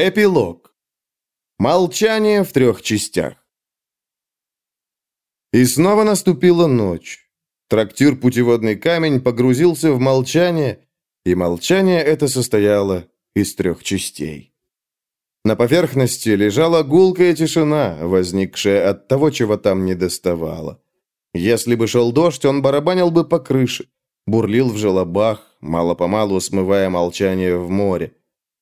Эпилог. Молчание в трех частях. И снова наступила ночь. Трактир «Путеводный камень» погрузился в молчание, и молчание это состояло из трех частей. На поверхности лежала гулкая тишина, возникшая от того, чего там не доставало. Если бы шел дождь, он барабанил бы по крыше, бурлил в желобах, мало-помалу смывая молчание в море.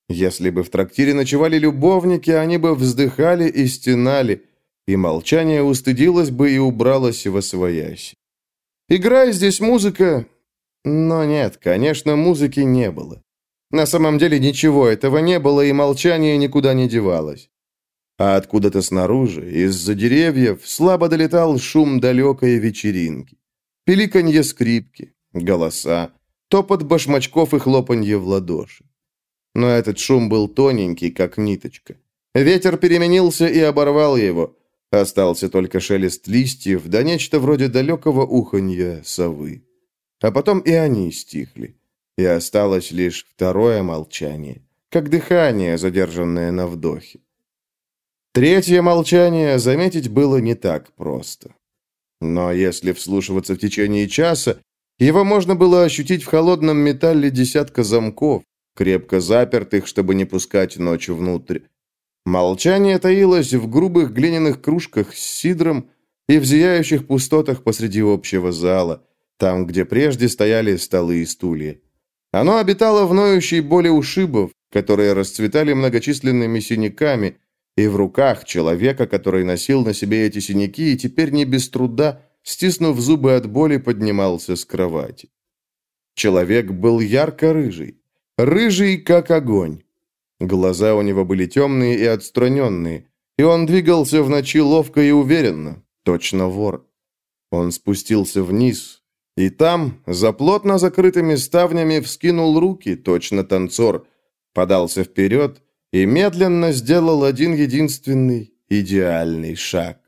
Если бы в трактире ночевали любовники, они бы вздыхали и стенали, и молчание устыдилось бы и убралось во своясь. Играя здесь музыка... Но нет, конечно, музыки не было. На самом деле ничего этого не было, и молчание никуда не девалось. А откуда-то снаружи, из-за деревьев, слабо долетал шум далекой вечеринки. Пеликанье скрипки, голоса, топот башмачков и хлопанье в ладоши но этот шум был тоненький, как ниточка. Ветер переменился и оборвал его. Остался только шелест листьев, да нечто вроде далекого уханья совы. А потом и они стихли. И осталось лишь второе молчание, как дыхание, задержанное на вдохе. Третье молчание заметить было не так просто. Но если вслушиваться в течение часа, его можно было ощутить в холодном металле десятка замков, крепко запертых, чтобы не пускать ночью внутрь. Молчание таилось в грубых глиняных кружках с сидром и в зияющих пустотах посреди общего зала, там, где прежде стояли столы и стулья. Оно обитало в ноющей боли ушибов, которые расцветали многочисленными синяками, и в руках человека, который носил на себе эти синяки и теперь не без труда, стиснув зубы от боли, поднимался с кровати. Человек был ярко-рыжий. Рыжий, как огонь. Глаза у него были темные и отстраненные, и он двигался в ночи ловко и уверенно, точно вор. Он спустился вниз, и там, за плотно закрытыми ставнями, вскинул руки, точно танцор, подался вперед и медленно сделал один единственный идеальный шаг.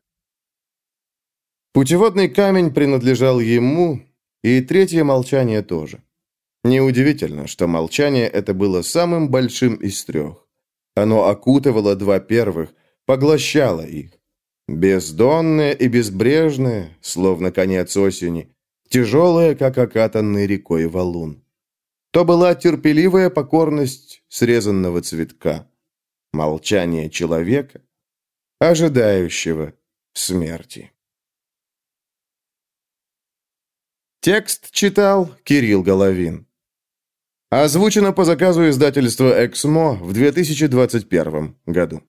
Путеводный камень принадлежал ему, и третье молчание тоже. Неудивительно, что молчание это было самым большим из трех. Оно окутывало два первых, поглощало их. Бездонное и безбрежное, словно конец осени, тяжелое, как окатанный рекой валун. То была терпеливая покорность срезанного цветка, молчание человека, ожидающего смерти. Текст читал Кирилл Головин. Озвучено по заказу издательства «Эксмо» в 2021 году.